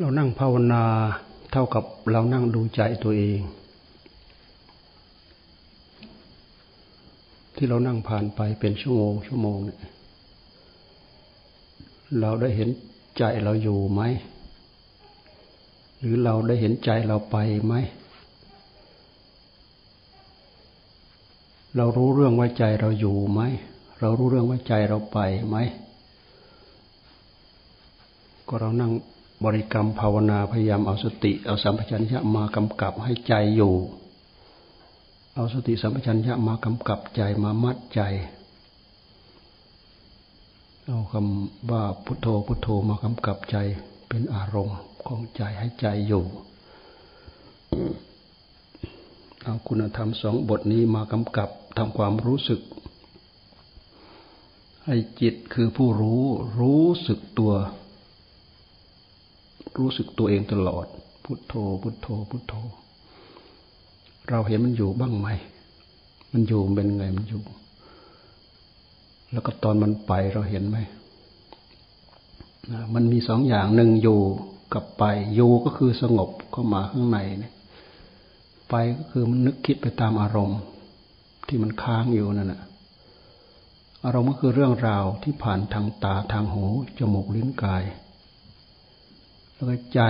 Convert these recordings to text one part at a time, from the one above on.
เรานั่งภาวนาเท่ากับเรานั่งดูใจตัวเอง ที่เรานั่งผ่านไปเป็นชั่วโมงชั่วโมงเนี่ยเราได้เห็นใจเราอยู่ไหม หรือเราได้เห็นใจเราไปไหม เรารู้เรื่องว่าใจเราอยู่ไหม เรารู้เรื่องว่าใจเราไปไหม ก็เรานั่ง บริกรรมภาวนาพยายามเอาสติเอาสัมปชัญญะมากำกับให้ใจอยู่ เอาสติสัมปชัญญะมากำกับใจมามัดใจ เอาคำว่าพุทโธพุทโธมากำกับใจเป็นอารมณ์ของใจให้ใจอยู่ เอาคุณธรรมสองบทนี้มากำกับทำความรู้สึก ให้จิตคือผู้รู้รู้สึกตัว รู้สึกตัวเองตลอด พุทโธ พุทโธ พุทโธ เราเห็นมันอยู่บ้างไหม มันอยู่เป็นไงมันอยู่ แล้วก็ตอนมันไปเราเห็นไหมมันมีสองอย่างหนึ่งอยู่กับไป อยู่ก็คือสงบเข้ามาข้างในเนี่ยไปก็คือมันนึกคิดไปตามอารมณ์ ที่มันค้างอยู่นั่นแหะอารมณ์ก็คือเรื่องราวที่ผ่านทางตาทางหูจมูกลิ้นกาย แล้วก็ใจ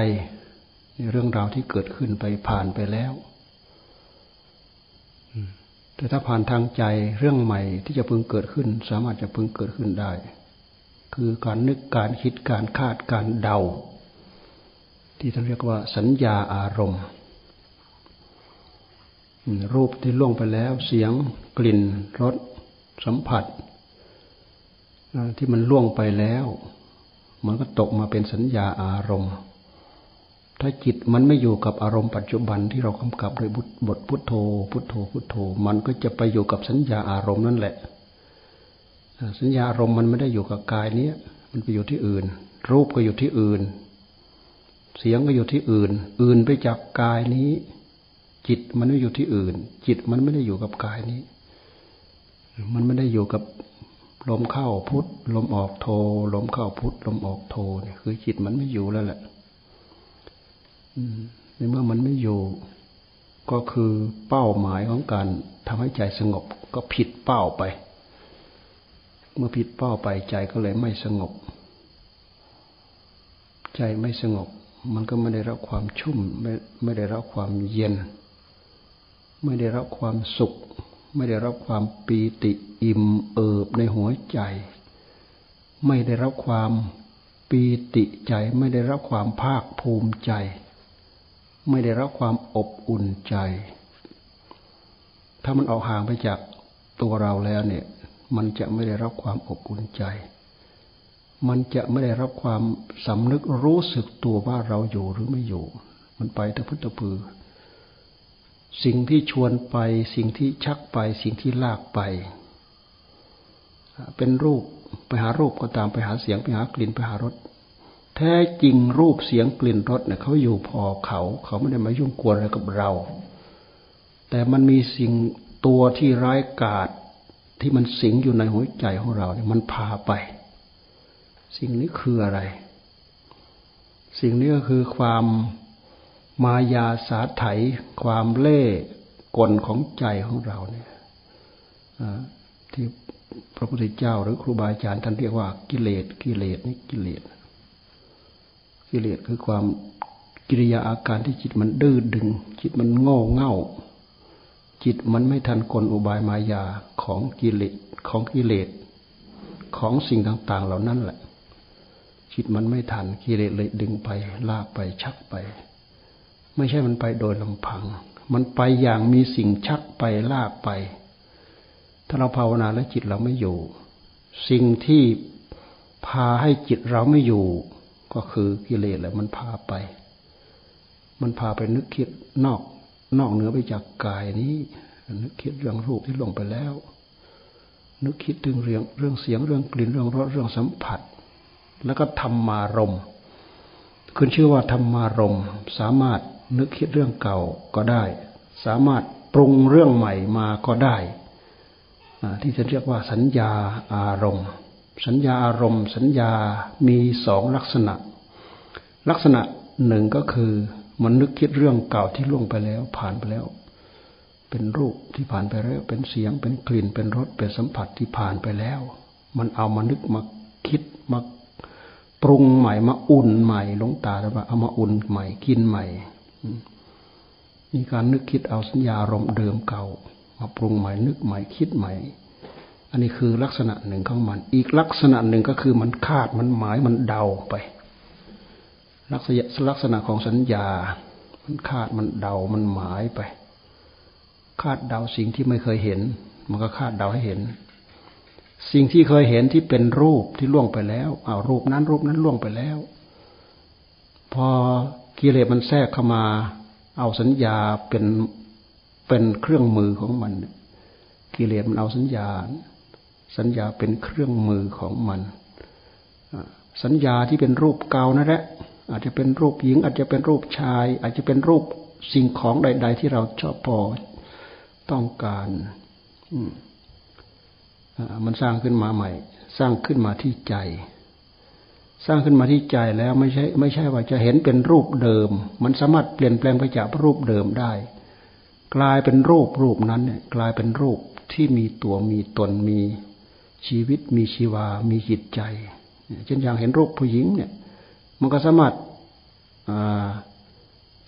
ในเรื่องราวที่เกิดขึ้นไปผ่านไปแล้วแต่ถ้าผ่านทางใจเรื่องใหม่ที่จะพึงเกิดขึ้น สามารถจะพึงเกิดขึ้นได้ คือการนึกการคิดการคาดการเดา ที่ท่านเรียกว่าสัญญาอารมณ์ รูปที่ล่วงไปแล้วเสียงกลิ่นรสสัมผัส ที่มันล่วงไปแล้ว มันก็ตกมาเป็นสัญญาอารมณ์ ถ้าจิตมันไม่อยู่กับอารมณ์ปัจจุบันที่เรากำกับด้วยบทพุทโธ พุทโธ พุทโธ มันก็จะไปอยู่กับสัญญาอารมณ์นั่นแหละ สัญญาอารมณ์มันไม่ได้อยู่กับกายนี้มันไปอยู่ที่อื่น รูปก็อยู่ที่อื่น เสียงก็อยู่ที่อื่น อื่นไปจากกายนี้ จิตมันไม่อยู่ที่อื่น จิตมันไม่ได้อยู่กับกายนี้ มันไม่ได้อยู่กับ ลมเข้าพุทลมออกโท ลมเข้าพุทลมออกโทเนี่ยคือจิตมันไม่อยู่แล้วแหละในเมื่อมันไม่อยู่ ก็คือเป้าหมายของการทำให้ใจสงบ ก็ผิดเป้าไป เมื่อผิดเป้าไปใจก็เลยไม่สงบ ใจไม่สงบ มันก็ไม่ได้รับความชุ่ม ไม่ไม่ได้รับความเย็น ไม่ได้รับความสุข ไม่ได้รับความปีติอิ่มเอิบในหัวใจ ไม่ได้รับความปีติใจ ไม่ได้รับความภาคภูมิใจ ไม่ได้รับความอบอุ่นใจ ถ้ามันออกห่างไปจากตัวเราแล้วเนี่ย มันจะไม่ได้รับความอบอุ่นใจ มันจะไม่ได้รับความสำนึกรู้สึกตัวว่าเราอยู่หรือไม่อยู่ มันไปแต่พุทธพือ สิ่งที่ชวนไป สิ่งที่ชักไป สิ่งที่ลากไป เป็นรูปไปหารูปก็ตามไปหาเสียงไปหากลิ่นไปหารสแท้จริงรูปเสียงกลิ่นรสเนี่ยเขาอยู่พอเขา เขาไม่ได้มายุ่งกวนอะไรกับเรา แต่มันมีสิ่งตัวที่ร้ายกาจที่มันสิงอยู่ในหัวใจของเราเนี่ยมันพาไป สิ่งนี้คืออะไร สิ่งนี้ก็คือความ มายาสาไถความเล่กลของใจของเราเนี่ยที่พระพุทธเจ้าหรือครูบาอาจารย์ท่านเรียกว่ากิเลสกิเลสนี่กิเลสกิเลสคือความกิริยาอาการที่จิตมันดื้อดึง จิตมันโง่เง่า จิตมันไม่ทันกลอุบายมายาของกิเลสของกิเลสของสิ่งต่าง ๆ เหล่านั้นแหละ จิตมันไม่ทันกิเลสเลยดึงไปลากไปชักไป ไม่ใช่มันไปโดยลำพัง มันไปอย่างมีสิ่งชักไปลากไป ถ้าเราภาวนาแล้วจิตเราไม่อยู่ สิ่งที่พาให้จิตเราไม่อยู่ ก็คือกิเลสแหละมันพาไป มันพาไปนึกคิดนอก นอกเหนือไปจากกายนี้ นึกคิดเรื่องรูปที่ลงไปแล้ว นึกคิดถึงเรื่องเรื่องเสียงเรื่องกลิ่นเรื่องรสเรื่องสัมผัส แล้วก็ธรรมารมขึ้นชื่อว่าธรรมารมสามารถ นึกคิดเรื่องเก่าก็ได้ สามารถปรุงเรื่องใหม่มาก็ได้ ที่จะเรียกว่าสัญญาอารมณ์ สัญญาอารมณ์ สัญญามีสองลักษณะ ลักษณะหนึ่งก็คือมันนึกคิดเรื่องเก่าที่ล่วงไปแล้วผ่านไปแล้ว เป็นรูปที่ผ่านไปแล้ว เป็นเสียง เป็นกลิ่น เป็นรส เป็นสัมผัสที่ผ่านไปแล้ว มันเอามานึกมาคิดมาปรุงใหม่มาอุ่นใหม่ลงตาแล้วว่าเอามาอุ่นใหม่กินใหม่ มีการนึกคิดเอาสัญญารมเดิมเก่า มาปรุงใหม่นึกใหม่คิดใหม่ อันนี้คือลักษณะหนึ่งของมัน อีกลักษณะหนึ่งก็คือมันคาดมันหมายมันเดาไป ลักษณะลักษณะของสัญญา มันคาดมันเดามันหมายไป คาดเดาสิ่งที่ไม่เคยเห็น มันก็คาดเดาให้เห็น สิ่งที่เคยเห็นที่เป็นรูปที่ล่วงไปแล้วเอารูปนั้นรูปนั้นล่วงไปแล้ว พอ กิเลสมันแทรกเข้ามา เอาสัญญาเป็นเป็นเครื่องมือของมัน กิเลสมันเอาสัญญา สัญญาเป็นเครื่องมือของมันสัญญาที่เป็นรูปเก่านั่นแหละอาจจะเป็นรูปหญิง อาจจะเป็นรูปชาย อาจจะเป็นรูปสิ่งของใด ๆ ที่เราชอบพอต้องการมันสร้างขึ้นมาใหม่ สร้างขึ้นมาที่ใจ สร้างขึ้นมาที่ใจแล้วไม่ใช่ไม่ใช่ว่าจะเห็นเป็นรูปเดิม มันสามารถเปลี่ยนแปลงไปจากรูปเดิมได้ กลายเป็นรูปรูปนั้นเนี่ยกลายเป็นรูปที่มีตัวมีตนมีชีวิตมีชีวา มีจิตใจเช่นอย่างเห็นรูปผู้หญิงเนี่ย มันก็สามารถ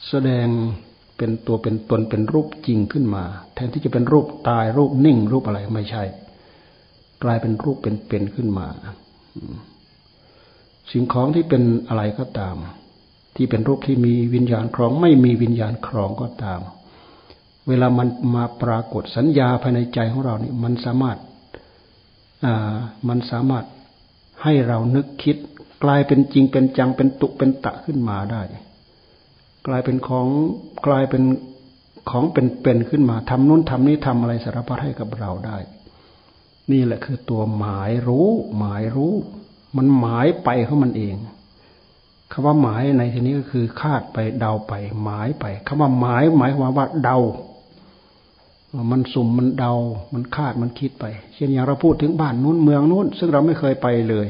แสดงเป็นตัวเป็นตนเป็นรูปจริงขึ้นมา แทนที่จะเป็นรูปตายรูปนิ่งรูปอะไรไม่ใช่ กลายเป็นรูปเป็นเป็นขึ้นมา สิ่งของที่เป็นอะไรก็ตาม ที่เป็นรูปที่มีวิญญาณครอง ไม่มีวิญญาณครองก็ตาม เวลามันมาปรากฏสัญญาภายในใจของเราเนี่ยมันสามารถอ่ามันสามารถให้เรานึกคิด กลายเป็นจริงเป็นจังเป็นตุเป็นตะขึ้นมาได้ กลายเป็นของกลายเป็นของเป็นเป็นขึ้นมาทำนู้นทำนี้ทำอะไรสารพัดให้กับเราได้ นี่แหละคือตัวหมายรู้ หมายรู้ มันหมายไปของมันเองคำว่าหมายในที่นี้ก็คือคาดไปเดาไป หมายไปคำว่าหมายหมายความว่าเดา มันสุ่มมันเดา มันคาดมันคิดไป เช่นอย่างเราพูดถึงบ้านนู้นเมืองนู้น ซึ่งเราไม่เคยไปเลย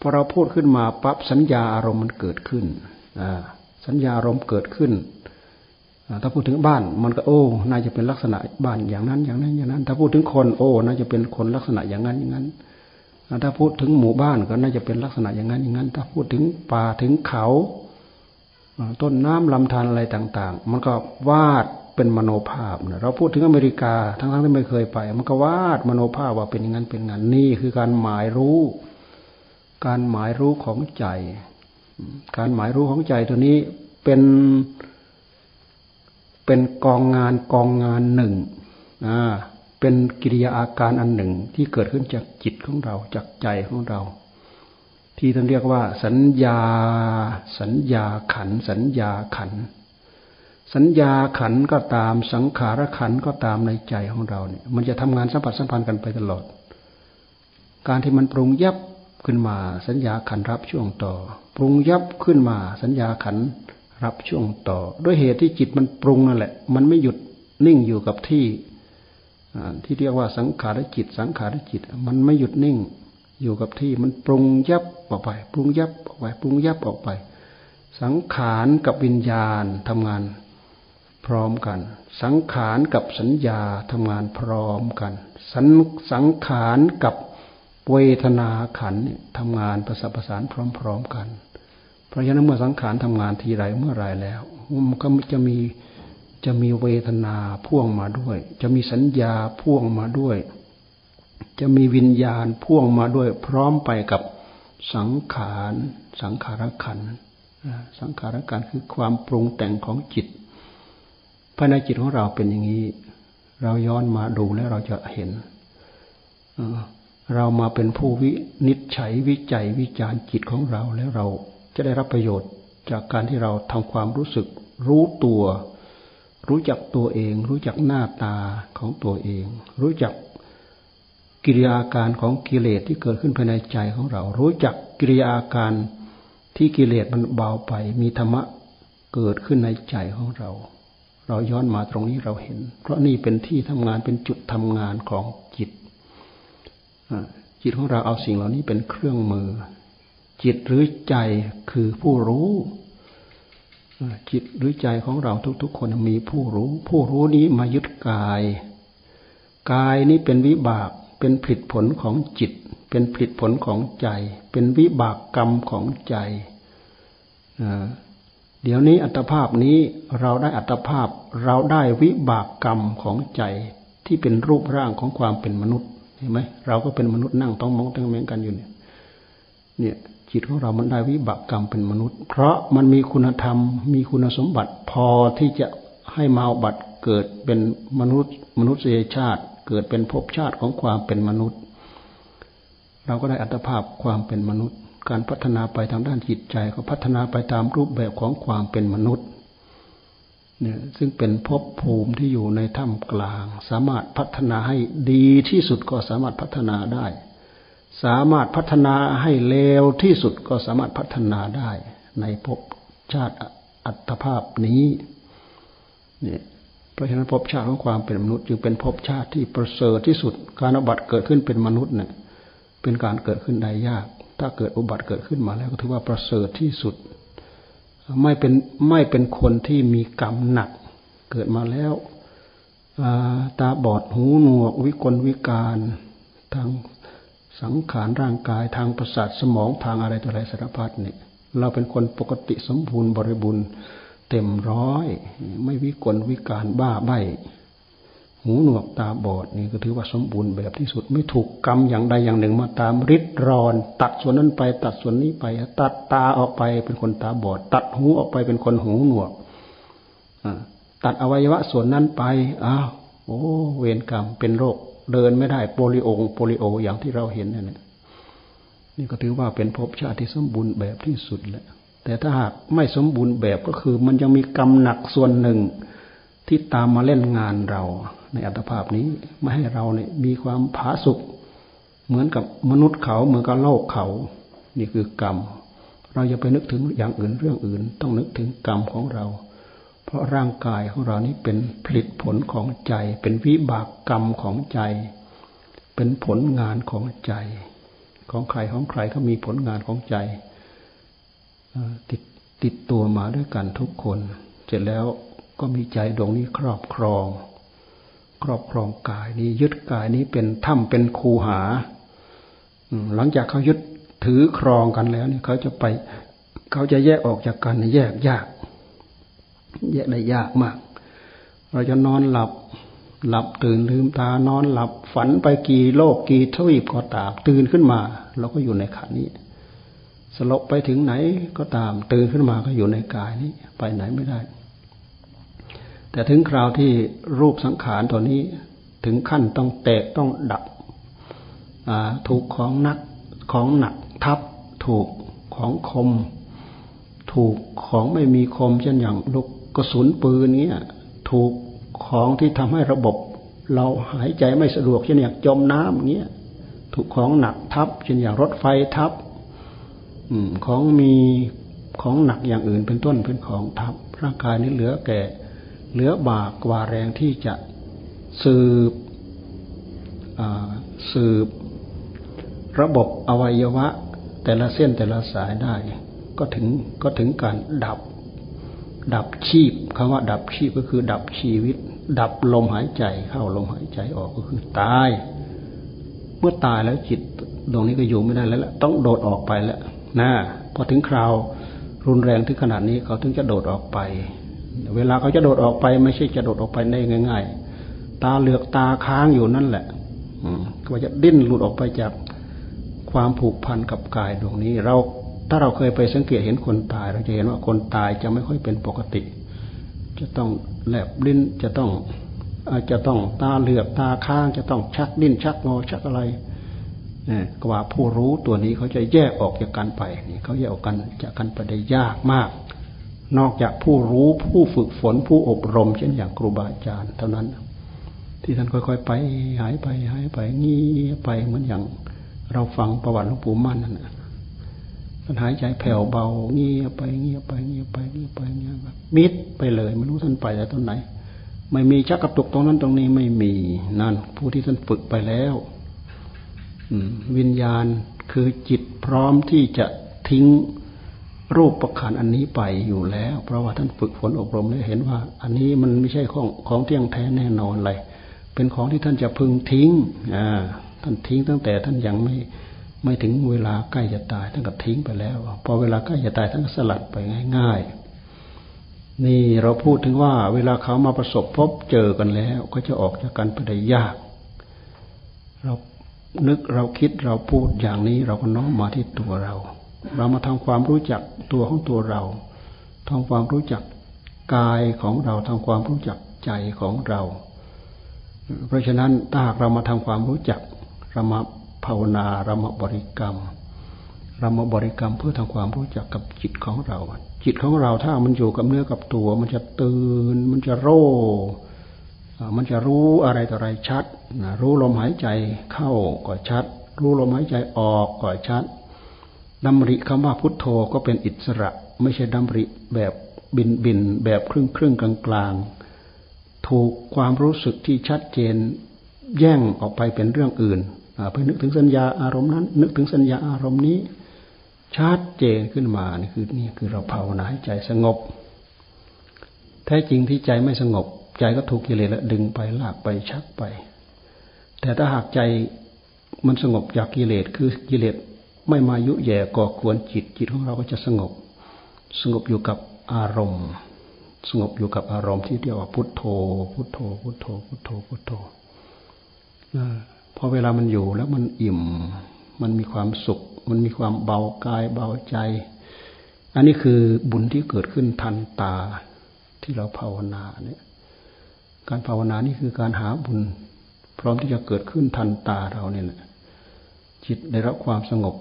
พอเราพูดขึ้นมาปั๊บสัญญาอารมณ์มันเกิดขึ้นสัญญาอารมณ์เกิดขึ้นถ้าพูดถึงบ้านมันก็โอ้น่าจะเป็นลักษณะบ้านอย่างนั้น อย่างนั้นอย่างนั้น ถ้าพูดถึงคน โอ้น่าจะเป็นคนลักษณะอย่างนั้นอย่างนั้น ถ้าพูดถึงหมู่บ้านก็น่าจะเป็นลักษณะอย่างนั้นอย่างนั้น ถ้าพูดถึงป่าถึงเขา ต้นน้ำลำธารอะไรต่าง ๆ มันก็วาดเป็นมโนภาพเราพูดถึงอเมริกา ทั้งๆที่ไม่เคยไป มันก็วาดมโนภาพว่าเป็นอย่างนั้นเป็นงั้นนี่คือการหมายรู้ การหมายรู้ของใจ การหมายรู้ของใจตัวนี้เป็นเป็นกองงานกองงานหนึ่งอ่า เป็นกิริยาอาการอันหนึ่งที่เกิดขึ้นจากจิตของเราจากใจของเรา ที่ท่านเรียกว่า สัญญา สัญญาขัน สัญญาขัน สัญญาขันก็ตามสังขารขันก็ตามในใจของเราเนี่ย มันจะทำงานสัมผัสสัมพันธ์กันไปตลอด การที่มันปรุงยับขึ้นมา สัญญาขันรับช่วงต่อ ปรุงยับขึ้นมา สัญญาขันรับช่วงต่อ ด้วยเหตุที่จิตมันปรุงนั่นแหละ มันไม่หยุดนิ่งอยู่กับที่ ที่เรียกว่าสังขารจิต สังขารจิต มันไม่หยุดนิ่ง อยู่กับที่มันปรุงยับออกไป ปรุงยับออกไป ปรุงยับออกไป สังขารกับวิญญาณทำงานพร้อมกัน สังขารกับสัญญาทำงานพร้อมกัน สังสังขารกับเวทนาขันทำงานประสานประสานพร้อม ๆกัน เพราะฉะนั้นเมื่อสังขารทำงานทีไรเมื่อไรแล้วมันก็จะมี จะมีเวทนาพ่วงมาด้วย จะมีสัญญาพ่วงมาด้วย จะมีวิญญาณพ่วงมาด้วย พร้อมไปกับสังขารสังขารขันสังขารขันคือความปรุงแต่งของจิตภายในจิตของเราเป็นอย่างนี้ เราย้อนมาดูแล้วเราจะเห็นเรามาเป็นผู้วินิจฉัยวิจัยวิจารณ์จิตของเราแล้วเราจะได้รับประโยชน์จากการที่เราทำความรู้สึกรู้ตัว รู้จักตัวเอง รู้จักหน้าตาของตัวเอง รู้จักกิริยาการของกิเลสที่เกิดขึ้นภายในใจของเรา รู้จักกิริยาการที่กิเลสมันเบาไป มีธรรมะเกิดขึ้นในใจของเรา เราย้อนมาตรงนี้เราเห็น เพราะนี่เป็นที่ทำงานเป็นจุดทำงานของจิตจิตของเราเอาสิ่งเหล่านี้เป็นเครื่องมือ จิตหรือใจคือผู้รู้ จิตหรือใจของเราทุก ๆ คนมีผู้รู้ ผู้รู้นี้มายึดกาย กายนี้เป็นวิบากเป็นผลผลของจิต เป็นผลผลของใจ เป็นวิบากกรรมของใจเดี๋ยวนี้อัตภาพนี้เราได้อัตภาพเราได้วิบากกรรมของใจที่เป็นรูปร่างของความเป็นมนุษย์เห็นไหมเราก็เป็นมนุษย์นั่งต้องมองตั้งเมงกันอยู่เนี่ยเนี่ย จิตของเรามันได้วิบากกรรมเป็นมนุษย์ เพราะมันมีคุณธรรม มีคุณสมบัติพอที่จะให้มาบัตเกิดเป็นมนุษย์ มนุษยชาติ เกิดเป็นภพชาติของความเป็นมนุษย์ เราก็ได้อัตภาพความเป็นมนุษย์ การพัฒนาไปทางด้านจิตใจก็พัฒนาไปตามรูปแบบของความเป็นมนุษย์เนี่ยซึ่งเป็นภพภูมิที่อยู่ในถ้ำกลาง สามารถพัฒนาให้ดีที่สุดก็สามารถพัฒนาได้ สามารถพัฒนาให้เลวที่สุดก็สามารถพัฒนาได้ในภพชาติอัตภาพนี้เนี่ยเพราะฉะนั้นภพชาติของความเป็นมนุษย์จึงเป็นภพชาติที่ประเสริฐที่สุด การอุบัติเกิดขึ้นเป็นมนุษย์เนี่ยเป็นการเกิดขึ้นได้ยาก ถ้าเกิดอุบัติเกิดขึ้นมาแล้วก็ถือว่าประเสริฐที่สุด ไม่เป็นไม่เป็นคนที่มีกรรมหนัก เกิดมาแล้วตาบอดหูหนวกวิกลวิการทาง สังขารร่างกายทางประสาทสมองทางอะไรต่ออะไรสารพัดเนี่ย เราเป็นคนปกติสมบูรณ์บริบูรณ์เต็มร้อย ไม่วิกลวิการบ้าใบหูหนวกตาบอดนี่ก็ถือว่าสมบูรณ์แบบที่สุด ไม่ถูกกรรมอย่างใดอย่างหนึ่งมาตามริดรอน ตัดส่วนนั้นไป ตัดส่วนนี้ไป ตัดตาออกไปเป็นคนตาบอด ตัดหูออกไปเป็นคนหูหนวกตัดอวัยวะส่วนนั้นไปอ้าวโอ้ เวรกรรมเป็นโรค เดินไม่ได้โปลิโอโปลิโออย่างที่เราเห็นนี่ยนี่ก็ถือว่าเป็นภพชาติที่สมบูรณ์แบบที่สุดแหละแต่ถ้าหากไม่สมบูรณ์แบบก็คือ มันยังมีกรรมหนักส่วนหนึ่งที่ตามมาเล่นงานเรา ในอัตภาพนี้ไม่ให้เราเนี่ยมีความผาสุกเหมือนกับมนุษย์เขาเหมือนกับโลกเขา นี่คือกรรม เราอย่าไปนึกถึงอย่างอื่นเรื่องอื่น ต้องนึกถึงกรรมของเรา เพราะร่างกายของเรานี้เป็นผลิตผลของใจ เป็นวิบากกรรมของใจ เป็นผลงานของใจ ของใครของใครเขามีผลงานของใจติดติดตัวมาด้วยกันทุกคน เสร็จแล้วก็มีใจดวงนี้ครอบครอง ครอบครองกายนี้ยึดกายนี้เป็นถ้ำเป็นคูหาหลังจากเขายึดถือครองกันแล้วเนี่ยเขาจะไป เขาจะแยกออกจากกันแยกยาก แยกได้ยากมาก เราจะนอนหลับ หลับตื่นลืมตานอนหลับฝันไปกี่โลกกี่ทวีปก็ตาม ตื่นขึ้นมาเราก็อยู่ในขันนี้ สลบไปถึงไหนก็ตาม ตื่นขึ้นมาก็อยู่ในกายนี้ ไปไหนไม่ได้ แต่ถึงคราวที่รูปสังขารตัวนี้ถึงขั้นต้องแตกต้องดับถูกของนักของหนักทับ ถูกของคม ถูกของไม่มีคมเช่นอย่างลูก กระสุนปืนเนี้ยถูกของที่ทำให้ระบบ เราหายใจไม่สะดวกเช่นอย่างจมน้ำเงี้ยถูกของหนักทับเช่นอย่างรถไฟทับอของมีของหนักอย่างอื่นเป็นต้นเป็นของทับ ร่างกายนี้เหลือแก่ เหลือบากกว่าแรงที่จะสืบสืบ ระบบอวัยวะ แต่ละเส้นแต่ละสายได้ ก็ถึงก็ถึงการดับ ดับชีพคำว่าดับชีพก็คือ ดับชีวิต ดับลมหายใจเข้าลมหายใจออกก็คือตาย เมื่อตายแล้วจิตดวงนี้ก็อยู่ไม่ได้แล้วต้องโดดออกไปแล้วนะพอถึงคราวรุนแรงถึงขนาดนี้เขาถึงจะโดดออกไป เวลาเขาจะโดดออกไป ไม่ใช่จะโดดออกไปได้ง่าย ๆ ตาเหลือกตาค้างอยู่นั่นแหละก็จะดิ้นหลุดออกไปจากความผูกพันกับกายดวงนี้ เรา ถ้าเราเคยไปสังเกตเห็นคนตาย เราจะเห็นว่าคนตายจะไม่ค่อยเป็นปกติ จะต้องแลบลิ้นจะต้องอาจะต้องตาเหลือกตาค้าง จะต้องชักดิ้นชักงอชักอะไรเนี่ยกว่าผู้รู้ตัวนี้เขาจะแยกออกจากกันไปนี่เขาแยกออกกันจากกันไปได้ยากมาก นอกจากผู้รู้ผู้ฝึกฝนผู้อบรม เช่นอย่างครูบาอาจารย์เท่านั้น ที่ท่านค่อยๆไปหายไปหายไปงี้ไปเหมือนอย่างเราฟังประวัติหลวงปู่มั่นนั่นนะ ท่านหายใจแผ่วเบา เงียบไปเงียบไปเงียบไปเงียบไปเงียบมิดไปเลยไม่รู้ท่านไปแต่ตรงไหน ไม่มีชักกระตุกตรงนั้นตรงนี้ไม่มีนั่นผู้ที่ท่านฝึกไปแล้ววิญญาณคือจิตพร้อมที่จะทิ้งรูปประคันอันนี้ไปอยู่แล้ว เพราะว่าท่านฝึกฝนอบรมแล้วเห็นว่า อันนี้มันไม่ใช่ของของเที่ยงแท้แน่นอนเลยเป็นของที่ท่านจะพึงทิ้งอ่าท่านทิ้งตั้งแต่ท่านยังไม่ ไม่ถึงเวลาใกล้จะตายท่านก็ทิ้งไปแล้ว พอเวลาใกล้จะตายท่านก็สลัดไปง่าย ๆ นี่เราพูดถึงว่า เวลาเขามาประสบพบเจอกันแล้ว ก็จะออกจากกันไปได้ยาก เรานึกเราคิดเราพูดอย่างนี้เราก็น้อมมาที่ตัวเรา เรามาทำความรู้จักตัวของตัวเราทำความรู้จักกายของเราทำความรู้จักใจของเรา เพราะฉะนั้นถ้าหากเรามาทำความรู้จักเรามา ภาวนาเรามาบริกรรม เรามาบริกรรมเพื่อทำความรู้จักกับจิตของเรา จิตของเราถ้ามันอยู่กับเนื้อกับตัว มันจะตื่น มันจะโร่มันจะรู้อะไรต่ออะไรชัด รู้ลมหายใจเข้าก็ชัด รู้ลมหายใจออกก็ชัดดำริคำว่าพุทโธก็เป็นอิสระ ไม่ใช่ดำริแบบบินบินแบบครึ่งครึ่งกลางกลางถูกความรู้สึกที่ชัดเจน แย่งออกไปเป็นเรื่องอื่น ไปนึกถึงสัญญาอารมณ์นั้น นึกถึงสัญญาอารมณ์นี้ชัดเจนขึ้นมานี่คือนี่คือเราภาวนาให้ใจสงบ แท้จริงที่ใจไม่สงบ ใจก็ถูกกิเลสละดึงไปลากไปชักไป แต่ถ้าหากใจมันสงบจากกิเลสคือกิเลสไม่มายุแย่ก่อกวนจิตจิตของเราก็จะสงบ สงบอยู่กับอารมณ์ สงบอยู่กับอารมณ์ที่เรียกว่าพุทโธ พุทโธ พุทโธ พุทโธพุทโธ พอเวลามันอยู่แล้วมันอิ่ม มันมีความสุข มันมีความเบากายเบาใจ อันนี้คือบุญที่เกิดขึ้นทันตาที่เราภาวนาเนี่ย การภาวนานี่คือการหาบุญ พร้อมที่จะเกิดขึ้นทันตาเราเนี่ยแหละจิตได้รับความสงบ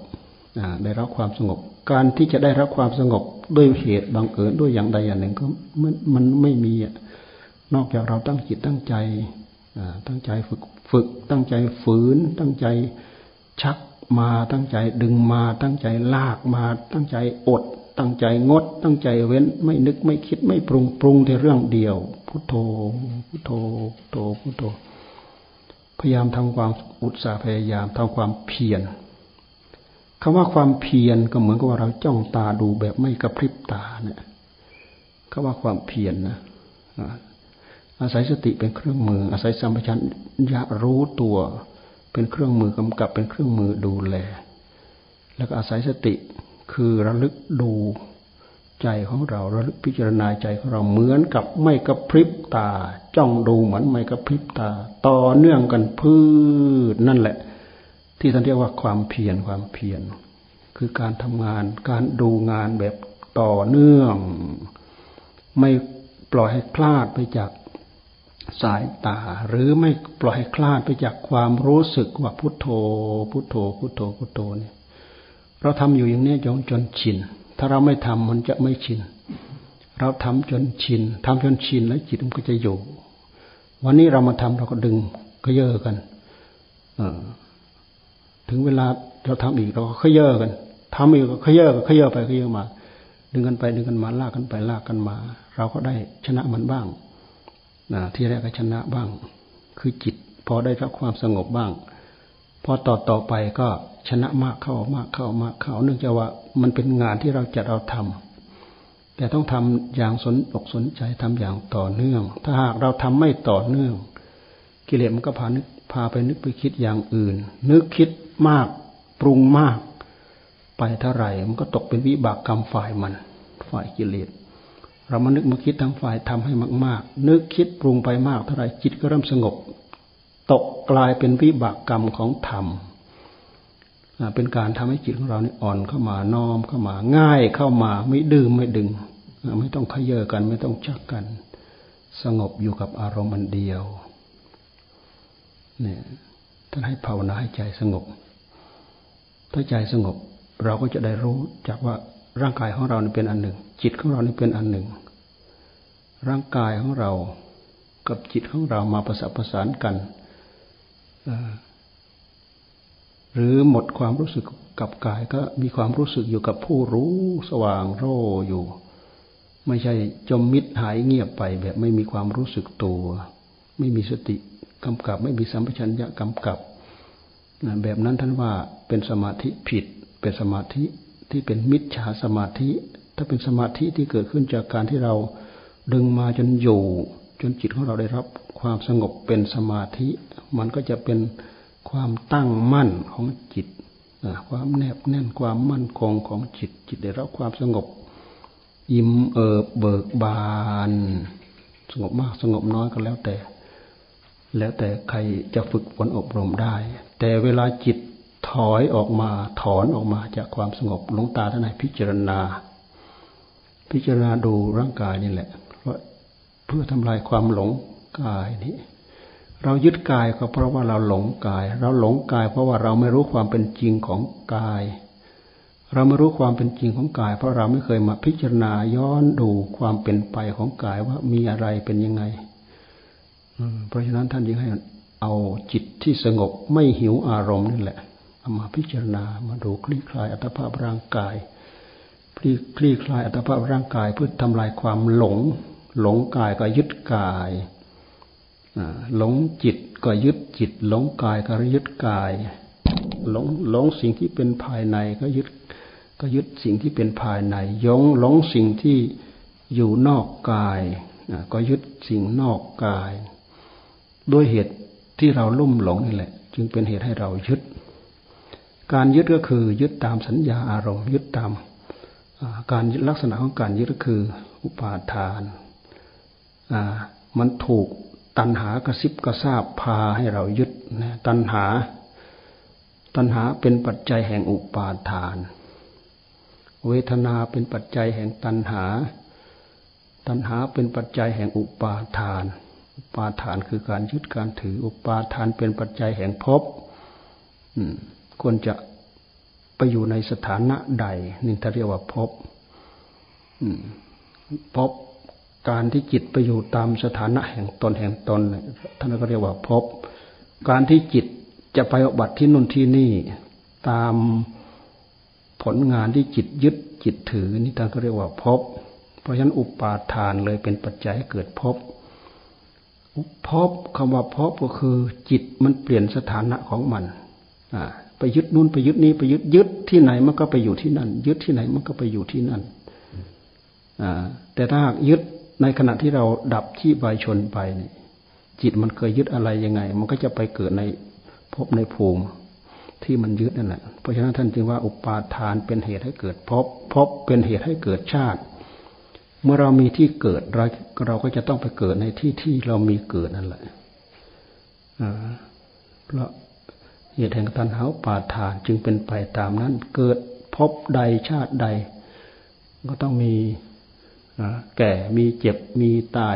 ได้รับความสงบ การที่จะได้รับความสงบด้วยเหตุบังเอิญด้วยอย่างใดอย่างหนึ่งก็มันมันไม่มีนอกจากเราตั้งจิตตั้งใจตั้งใจฝึก ฝึกตั้งใจฝืน ตั้งใจชักมาตั้งใจดึงมาตั้งใจลากมา ตั้งใจอด ตั้งใจงด ตั้งใจเว้น ไม่นึกไม่คิดไม่ปรุงปรุงแต่เรื่องเดียว พุทโธพุทโธพุทโธพุทโธ พยายามทำความอุตสาห์พยายามทำความเพียรคำว่าความเพียรก็เหมือนกับว่าเราจ้องตาดูแบบไม่กระพริบตาเนี่ยคำว่าความเพียรนนะ อาศัยสติเป็นเครื่องมือ อาศัยสัมปชัญญะรู้ตัว เป็นเครื่องมือกำกับเป็นเครื่องมือดูแล แล้วก็อาศัยสติคือระลึกดูใจของเราระลึกพิจารณาใจของเราเหมือนกับไม่กระพริบตา จ้องดูเหมือนไม่กระพริบตา ต่อเนื่องกันพืชนั่นแหละ ที่ท่านเรียกว่าความเพียรความเพียรคือการทำงานการดูงานแบบต่อเนื่อง ไม่ปล่อยให้คลาดไปจาก สายตา หรือไม่ปล่อยคลาดไปจากความรู้สึกว่าพุทโธ พุทโธ พุทโธพุทโธเนี่ย เราทำอยู่อย่างนี้จนจนชิน ถ้าเราไม่ทำมันจะไม่ชิน เราทำจนชินทำจนชินแล้วจิตมันก็จะอยู่ วันนี้เรามาทำเราก็ดึงก็เยอะกันอถึงเวลาเราทำอีกเราก็ขยเยอะกันทำอีกก็ขยเยอะขยเยอะไปขยเยอะมา ดึงกันไปดึงกันมาลากกันไปลากกันมา เราก็ได้ชนะมันบ้าง นะที่แรกก็ชนะบ้าง คือจิตพอได้รับความสงบบ้าง พอต่อต่อไปก็ชนะมากเข้ามากเข้ามากเข้า เนื่องจากว่ามันเป็นงานที่เราจะเราทำแต่ต้องทำอย่างสนอกสนใจทำอย่างต่อเนื่อง ถ้าหากเราทำไม่ต่อเนื่อง กิเลสมันก็พานึกพาไปนึกไปคิดอย่างอื่น นึกคิดมากปรุงมาก ไปเท่าไหร่ มันก็ตกเป็นวิบากกรรมฝ่ายมัน ฝ่ายกิเลส เรามานึกมาคิดทางฝ่ายทำให้มาก ๆ นึกคิดปรุงไปมากเท่าไหร่จิตก็เริ่มสงบ ตกกลายเป็นวิบากกรรมของธรรมเป็นการทำให้จิตของเราเนี่อ่อนเข้ามาน้อมเข้ามาง่ายเข้ามาไม่ดื้อไม่ดึง ไม่ต้องขยเยอกัน ไม่ต้องชักกัน สงบอยู่กับอารมณ์อันเดียวเนี่ยท่านให้ภาวนาให้ใจสงบ ถ้าใจสงบ เราก็จะได้รู้จากว่า ร่างกายของเราเป็นอันหนึ่ง จิตของเราเป็นอันหนึ่ง ร่างกายของเรากับจิตของเรามาประสานประสานกันหรือหมดความรู้สึกกับกายก็มีความรู้สึกอยู่กับผู้รู้สว่างโรอยู่ ไม่ใช่จมมิดหายเงียบไปแบบไม่มีความรู้สึกตัว ไม่มีสติกำกับ ไม่มีสัมปชัญญะกำกับแบบนั้นท่านว่าเป็นสมาธิผิด เป็นสมาธิ ที่เป็นมิจฉาสมาธิ ถ้าเป็นสมาธิที่เกิดขึ้นจากการที่เราดึงมาจนอยู่ จนจิตของเราได้รับความสงบเป็นสมาธิ มันก็จะเป็นความตั้งมั่นของจิตความแนบแน่นความมั่นคงของจิต จิตได้รับความสงบ ยิ้มเอิบเบิกบาน สงบมากสงบน้อยก็แล้วแต่ แล้วแต่ใครจะฝึกฝนอบรมได้ แต่เวลาจิต ถอยออกมาถอนออกมาจากความสงบลงตาท่านไหนพิจารณา พิจารณาดูร่างกายนี่แหละเพื่อทำลายความหลงกายนี้ เรายึดกายก็เพราะว่าเราหลงกาย เราหลงกาย เพราะว่าเราไม่รู้ความเป็นจริงของกาย เราไม่รู้ความเป็นจริงของกาย เพราะเราไม่เคยมาพิจารณาย้อนดูความเป็นไปของกายว่ามีอะไรเป็นยังไงเพราะฉะนั้นท่านยังให้เอาจิตที่สงบไม่หิวอารมณ์นี่แหละ เอามาพิจารณา มาดูคลี่คลายอัตภาพร่างกายคลี่คลี่คลายอัตภาพร่างกายเพื่อทำลายความหลง หลงกายก็ยึดกายหลงจิตก็ยึดจิต หลงกายก็ยึดกาย หลงหลงสิ่งที่เป็นภายในก็ยึดก็ยึดสิ่งที่เป็นภายในยงหลงสิ่งที่อยู่นอกกายก็ยึดสิ่งนอกกาย ด้วยเหตุที่เราลุ่มหลงนี่แหละ จึงเป็นเหตุให้เรายึด การยึดก็คือยึดตามสัญญาอารมณ์ ยึดตามการลักษณะของการยึดก็คืออุปาทานมันถูกตัณหากระซิบกระซาบพาให้เรายึดนะตัณหา ตัณหาเป็นปัจจัยแห่งอุปาทาน เวทนาเป็นปัจจัยแห่งตัณหา ตัณหาเป็นปัจจัยแห่งอุปาทาน อุปาทานคือการยึดการถือ อุปาทานเป็นปัจจัยแห่งภพ ควรจะไปอยู่ในสถานะใดนี่ถ้าเรียกว่าพภพบการที่จิตไปอยู่ตามสถานะแห่งตนแห่งตนท่านก็เรียกว่าพบ การที่จิตจะไปอบัติที่นู่นที่นี่ ตามผลงานที่จิตยึดจิตถือนี่ท่านก็เรียกว่าพบ เพราะฉะนั้นอุปาทานเลยเป็นปัจจัยให้เกิดพบพบคำว่าพบก็คือ จิตมันเปลี่ยนสถานะของมัน อ่า ไปยึดนู่นไปยึดนี้ไปยึดยึดที่ไหนมันก็ไปอยู่ที่นั่น ยึดที่ไหนมันก็ไปอยู่ที่นั่นแต่ถ้าหากยึดในขณะที่เราดับที่ใบชนไปเนี่ยจิตมันเคยยึดอะไรยังไง มันก็จะไปเกิดในภพในภูมิที่มันยึดนั่นแหละ เพราะฉะนั้นท่านจึงว่าอุปาทานเป็นเหตุให้เกิดภพภพเป็นเหตุให้เกิดชาติ เมื่อเรามีที่เกิดเราเราก็จะต้องไปเกิดในที่ที่เรามีเกิดนั่นแหละเพราะ เหตุแห่งตัณหาปาฐานจึงเป็นไปตามนั้น เกิดพบใดชาติใด ก็ต้องมีแก่มีเจ็บมีตาย